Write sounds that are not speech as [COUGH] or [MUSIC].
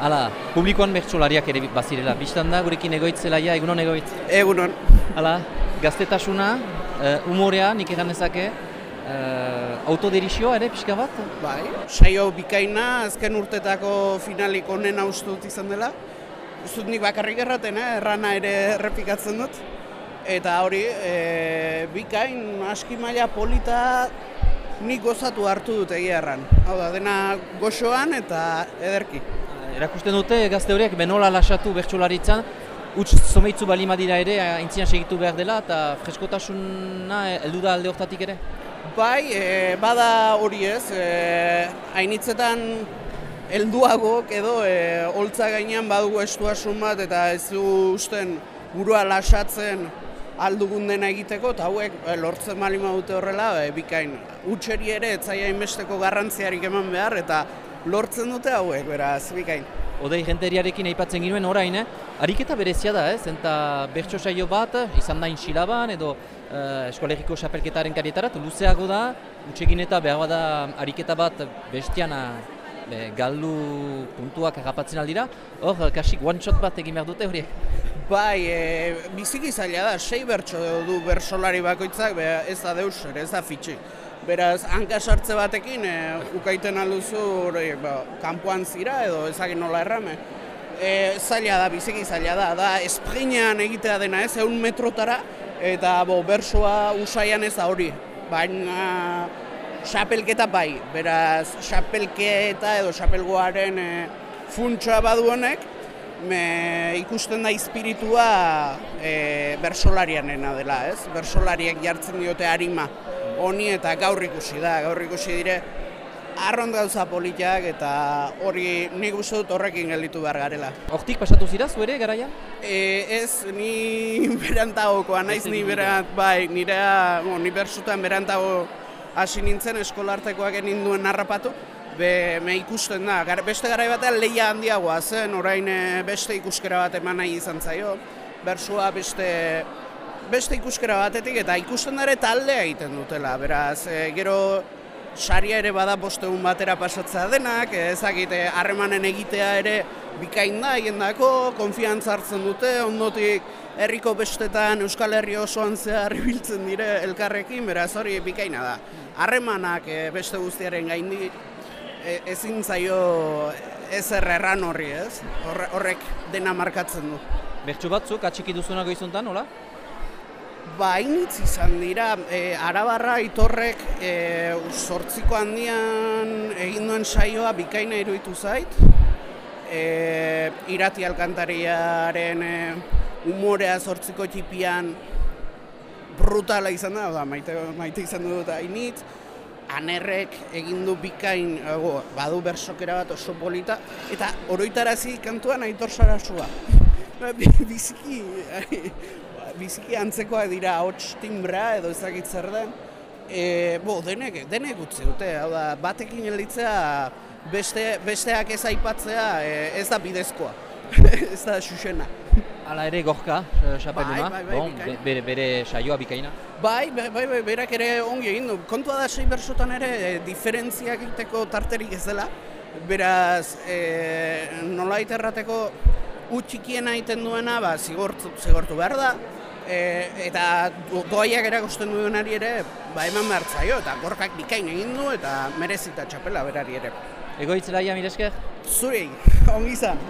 Hala, publikoan bertsolariak ere bazirela. Bistan da, gurekin egoitzelaia, egunon egoitz. Egunon. Hala, gaztetasuna, uh, umorea, nik egan ezake, uh, autoderizioa ere, pixka bat? Bai, saio bikaina, azken urtetako finalik onena uste dut izan dela. Ez dut nik bakarrik erraten, eh? errana ere errepikatzen dut. Eta hori, e, bikain, aski maila polita, nik gozatu hartu dut egia erran. Hau da, dena goxoan eta ederki. Erakusten dute gazte horiek benola lasatu bertsolaritzan, utz zomeitzu balima dira ere, aintzian segitu behar dela, eta freskotasuna heldu da alde hortatik ere? Bai, e, bada hori ez, e, hainitzetan helduagok edo e, holtza gainean badugu estuasun bat eta ez du usten burua lasatzen aldugun dena egiteko, eta hauek e, lortzen malima dute horrela, e, bikain. Utxeri ere, etzaia inbesteko garrantziarik eman behar, eta lortzen dute hauek, beraz, bikain. Odei jenteriarekin aipatzen ginuen orain, eh? ariketa berezia da, ez? Enta bertso saio bat, izan da inxilaban, edo uh, eskolegiko xapelketaren karietarat, luzeago da, utxegin eta behar da ariketa bat bestian be, galdu puntuak agapatzen aldira, hor, kasik one shot bat egin behar dute horiek. Bai, e, biziki zaila da, sei bertso du bersolari bakoitzak, be, ez da deus, ez da fitxik. Beraz, hanka sartze batekin, e, ukaiten alduzu hori, ba, kanpoan zira edo ezagin nola errame. E, zaila da, biziki zaila da, da esprinean egitea dena ez, egun metrotara, eta bo, bersoa usaian ez da hori. Baina, xapelketa bai, beraz, xapelketa edo xapelgoaren e, funtsa badu honek, me ikusten da espiritua e, bersolarianena dela, ez? Bersolariek jartzen diote harima honi eta gaur ikusi da, gaur ikusi dire arrond gauza politiak eta hori nik uste dut horrekin gelditu behar garela. Hortik pasatu zira zuere garaian? E, ez, ni [LAUGHS] berantagokoa, naiz ni berant, bai, nire, bo, ni bersutan berantago hasi nintzen eskolartekoak egin duen narrapatu, Be, me ikusten da, beste garai batean leia handiagoa zen, orain eh, beste ikuskera bat eman nahi izan zaio, bersua beste beste ikuskera batetik eta ikusten dara taldea egiten dutela, beraz, e, gero saria ere bada bosteun batera pasatzea denak, ezagite harremanen egitea ere bikain da hiendako, konfiantza hartzen dute, ondotik herriko bestetan Euskal Herri osoan zehar [LAUGHS] ibiltzen dire elkarrekin, beraz hori bikaina da. Harremanak beste guztiaren gaindi e, ezin zaio ezer erran horri, ez? Horrek dena markatzen du. Bertsu batzuk atxiki duzunak goizuntan, hola? Bainitz izan dira, e, arabarra itorrek e, sortziko handian egin duen saioa bikaina iruditu zait. E, irati alkantariaren e, umorea sortziko txipian brutala izan da, da maite, maite izan dut hainitz. Anerrek egin du bikain, ego, badu bersokera bat oso polita, eta oroitarazi kantuan aitor sarasua. [LAUGHS] Biziki, biziki antzekoak dira hots timbra edo ezagit zer den. E, bo, denek, denek utzi dute, hau da, batekin helditzea beste, besteak ez aipatzea e, ez da bidezkoa, [LAUGHS] ez da xuxena. Hala ere gorka, xapeluna, bai, bai, bai, bere, bere saioa bikaina? Bai, bai, bai, bai, berak ere ongi egin du. Kontua da sei bersotan ere e, diferentziak egiteko tarterik ez dela. Beraz, e, nola errateko utxikiena egiten duena, ba, zigortu, zigortu behar da, e, eta doaiak erakusten duenari ere ba eman behar zaio, eta gorkak bikain egin du eta merezita txapela berari ere. Egoitzela ia, miresker? Zurei, ongi izan.